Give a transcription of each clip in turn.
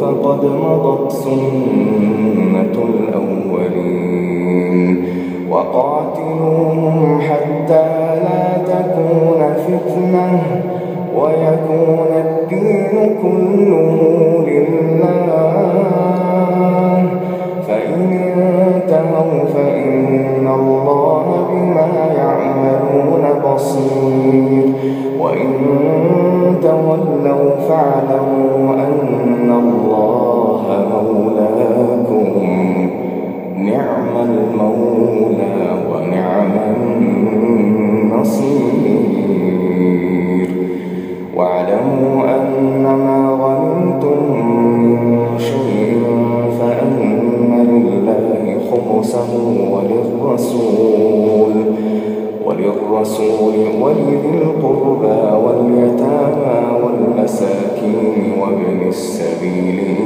فقد مضت سنة الأولين. وقاتلوهم حتى لا تكون فتنة ويكون الدين كله واعلموا أن ما غنمتم من شيء فأن لله خمسه وللرسول وللرسول ولذي القربى واليتامى والمساكين وابن السبيل.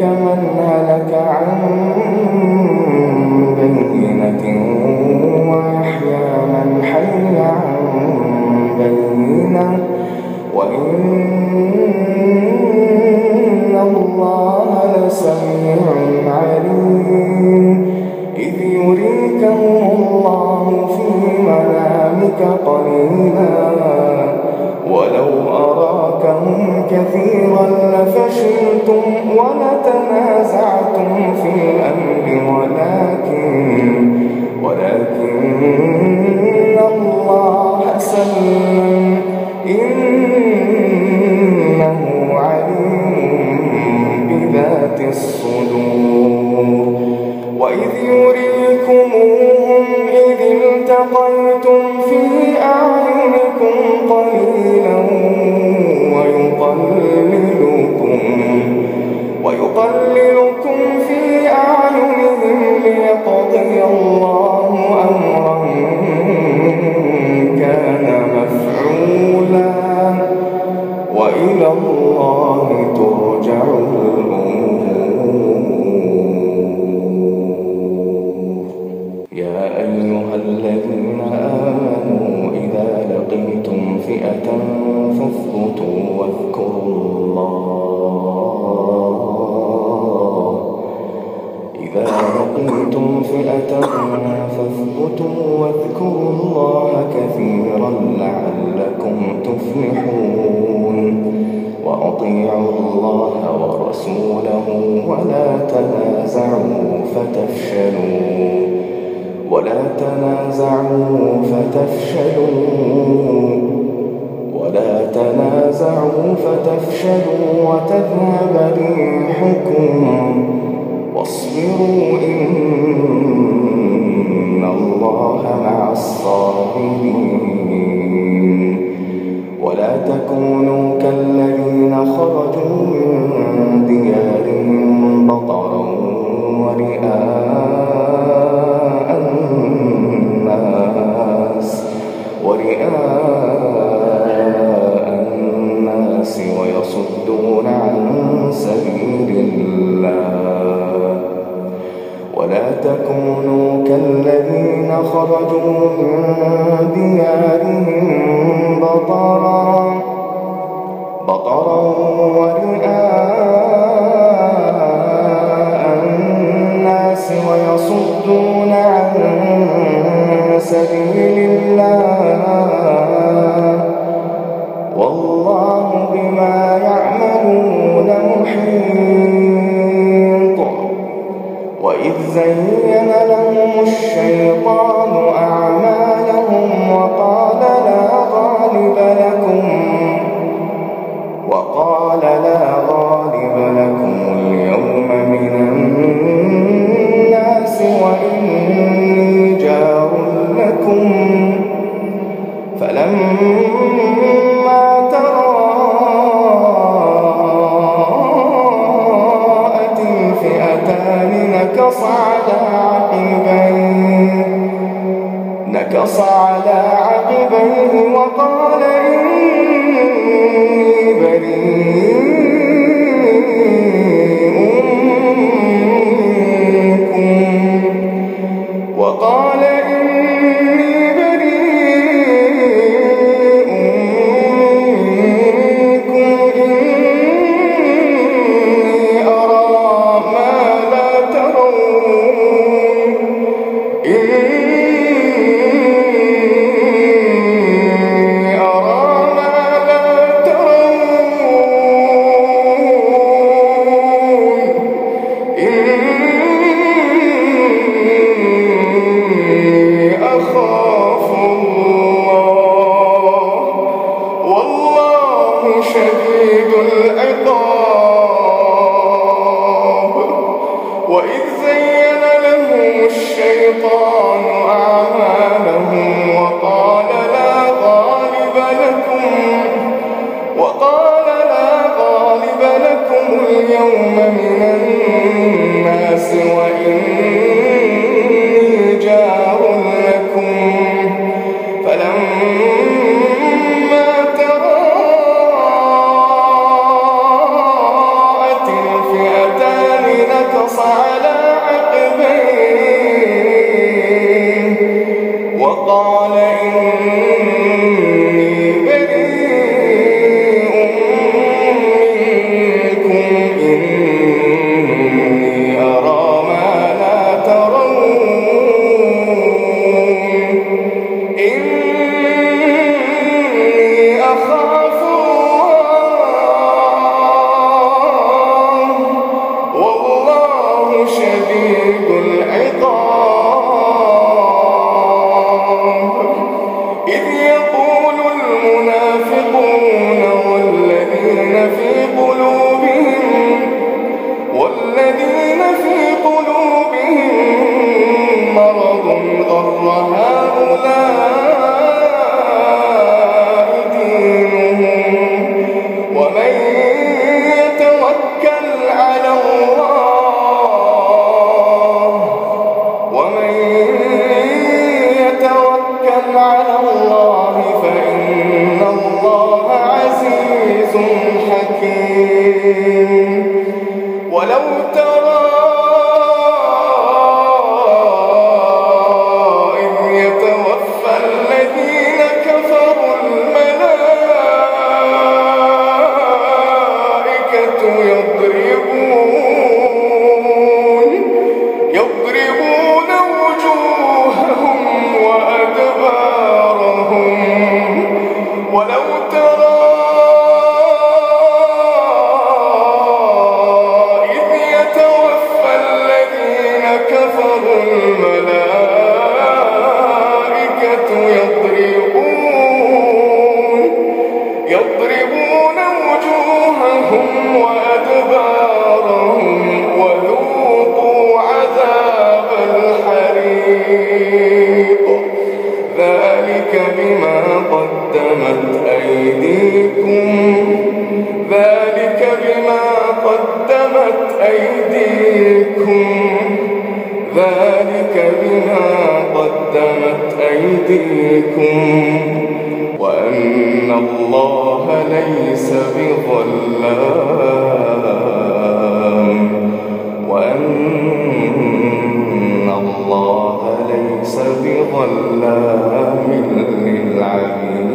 ليهلك من هلك عن بينة ويحيى من حي عن بينة. وإن ولتنازعتم في الأمر ولكن ولكن الله سلم. إنه عليم بذات الصدور. وإذ يريكموهم إذ التقيتم في أعينكم قليلا ويقللكم ولا تنازعوا فتفشلوا. ولا تنازعوا فتفشلوا. ولا تنازعوا فتفشلوا وتذهب ريحكم واصبروا إن الله مع الصابرين. ولا تكونوا كالذين خرجوا من ديارهم بطرا ورئاء الناس. ورئاء الناس ويصدون عن سبيل الله. ولا تكونوا كالذين خرجوا من ديارهم بطرا بطرا ورئاء الناس ويصدون عن سبيل الله. والله بما يعملون محيط. وإذ زين لهم الشيطان أعمالهم وقال لا غالب لكم فلما تراءت الفئتان نكص على عقبيه نكص على عقبيه وقال الشيطان وقال لا غالب لكم اليوم من الناس. ولو بكم وأن الله ليس بظلام وأن الله ليس بظلام للعبيد